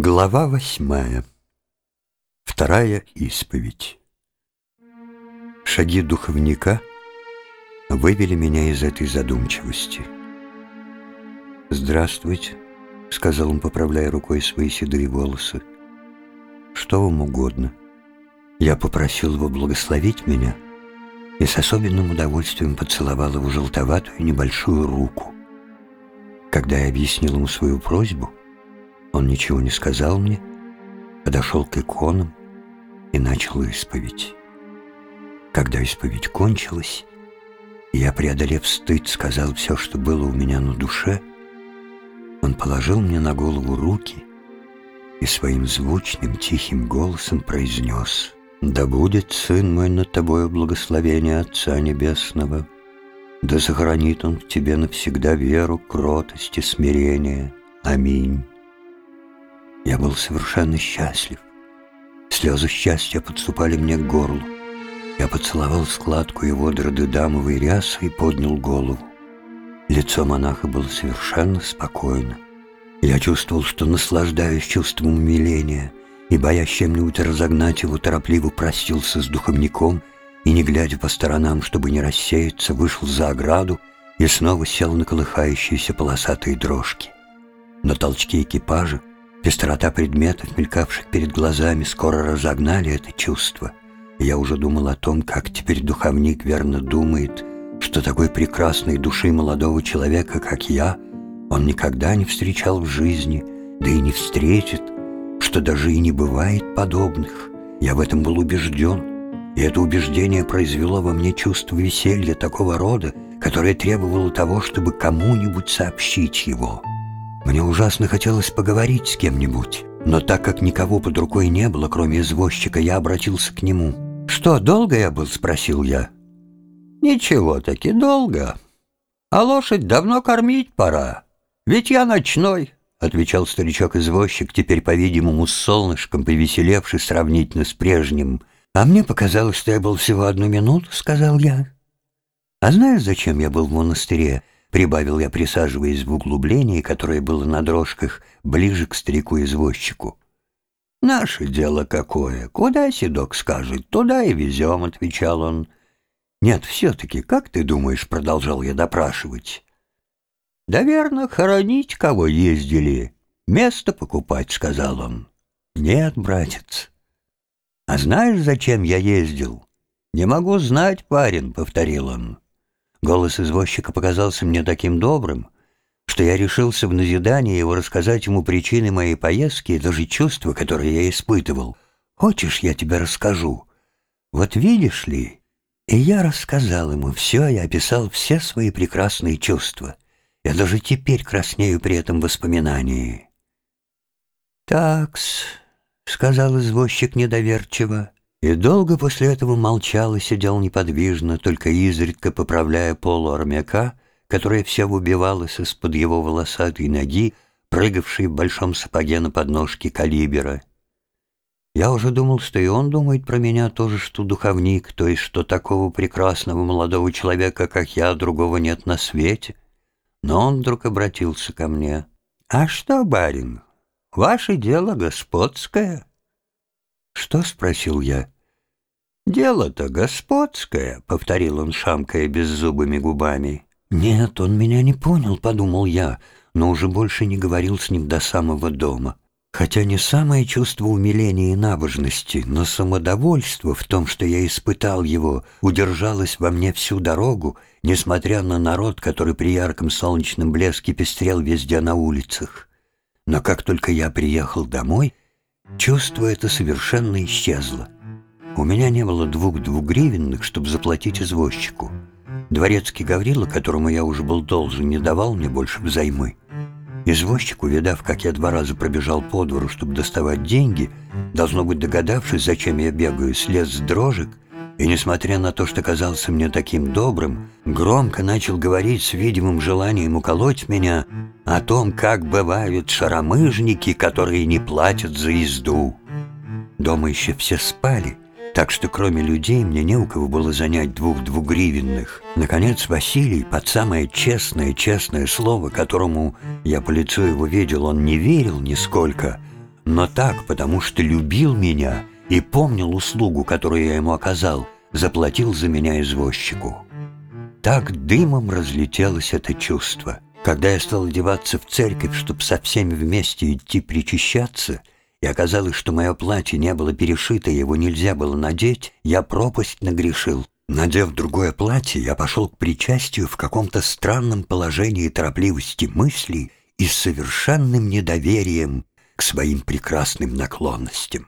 Глава восьмая. Вторая исповедь. Шаги духовника вывели меня из этой задумчивости. «Здравствуйте», — сказал он, поправляя рукой свои седые волосы. «Что вам угодно?» Я попросил его благословить меня и с особенным удовольствием поцеловал его желтоватую небольшую руку. Когда я объяснил ему свою просьбу, он ничего не сказал мне, подошел к иконам и начал исповедь. Когда исповедь кончилась, я, преодолев стыд, сказал все, что было у меня на душе, он положил мне на голову руки и своим звучным, тихим голосом произнес «Да будет, сын мой, над тобою благословение Отца Небесного, да сохранит он в тебе навсегда веру, кротость и смирение. Аминь». Я был совершенно счастлив. Слезы счастья подступали мне к горлу. Я поцеловал складку его дродыдамовой рясы и поднял голову. Лицо монаха было совершенно спокойно. Я чувствовал, что наслаждаюсь чувством умиления, и, боясь чем-нибудь разогнать его, торопливо простился с духовником и, не глядя по сторонам, чтобы не рассеяться, вышел за ограду и снова сел на колыхающиеся полосатые дрожки. На толчке экипажа Пестрота предметов, мелькавших перед глазами, скоро разогнали это чувство. я уже думал о том, как теперь духовник верно думает, что такой прекрасной души молодого человека, как я, он никогда не встречал в жизни, да и не встретит, что даже и не бывает подобных. Я в этом был убежден, и это убеждение произвело во мне чувство веселья такого рода, которое требовало того, чтобы кому-нибудь сообщить его. Мне ужасно хотелось поговорить с кем-нибудь, но так как никого под рукой не было, кроме извозчика, я обратился к нему. «Что, долго я был?» — спросил я. «Ничего-таки долго. А лошадь давно кормить пора. Ведь я ночной», — отвечал старичок-извозчик, теперь, по-видимому, с солнышком, повеселевший сравнительно с прежним. «А мне показалось, что я был всего одну минуту», — сказал я. «А знаешь, зачем я был в монастыре?» — прибавил я, присаживаясь в углублении, которое было на дрожках, ближе к старику-извозчику. «Наше дело какое! Куда седок скажет, туда и везем», — отвечал он. «Нет, все-таки, как ты думаешь?» — продолжал я допрашивать. «Да верно, хоронить кого ездили. Место покупать», — сказал он. «Нет, братец». «А знаешь, зачем я ездил?» «Не могу знать, парень», — повторил он. Голос извозчика показался мне таким добрым, что я решился в назидание его рассказать ему причины моей поездки и даже чувства, которые я испытывал. «Хочешь, я тебе расскажу?» «Вот видишь ли...» И я рассказал ему все, я описал все свои прекрасные чувства. Я даже теперь краснею при этом воспоминании. «Такс», — сказал извозчик недоверчиво, и долго после этого молчал и сидел неподвижно, только изредка поправляя полу армяка, которая вся выбивалась из-под его волосатой ноги, прыгавшей в большом сапоге на подножке калибера. Я уже думал, что и он думает про меня тоже, что духовник, то есть что такого прекрасного молодого человека, как я, другого нет на свете. Но он вдруг обратился ко мне. «А что, барин, ваше дело господское?» «Что?» — спросил я. «Дело-то господское», — повторил он, шамкая беззубыми губами. «Нет, он меня не понял», — подумал я, но уже больше не говорил с ним до самого дома. Хотя не самое чувство умиления и набожности, но самодовольство в том, что я испытал его, удержалось во мне всю дорогу, несмотря на народ, который при ярком солнечном блеске пестрел везде на улицах. Но как только я приехал домой, Чувство это совершенно исчезло. У меня не было двух двугривенных, чтобы заплатить извозчику. Дворецкий Гаврила, которому я уже был должен, не давал мне больше взаймы. Извозчик, увидав, как я два раза пробежал по двору, чтобы доставать деньги, должно быть догадавшись, зачем я бегаю, слез с дрожек и, несмотря на то, что казался мне таким добрым, громко начал говорить с видимым желанием уколоть меня о том, как бывают шаромыжники, которые не платят за езду. Дома еще все спали, так что кроме людей мне не у кого было занять двух двугривенных. Наконец Василий, под самое честное, честное слово, которому я по лицу его видел, он не верил нисколько, но так, потому что любил меня и помнил услугу, которую я ему оказал, заплатил за меня извозчику. Так дымом разлетелось это чувство. Когда я стал одеваться в церковь, чтобы со всеми вместе идти причащаться, и оказалось, что мое платье не было перешито, его нельзя было надеть, я пропасть нагрешил. Надев другое платье, я пошел к причастию в каком-то странном положении торопливости мыслей и совершенным недоверием к своим прекрасным наклонностям.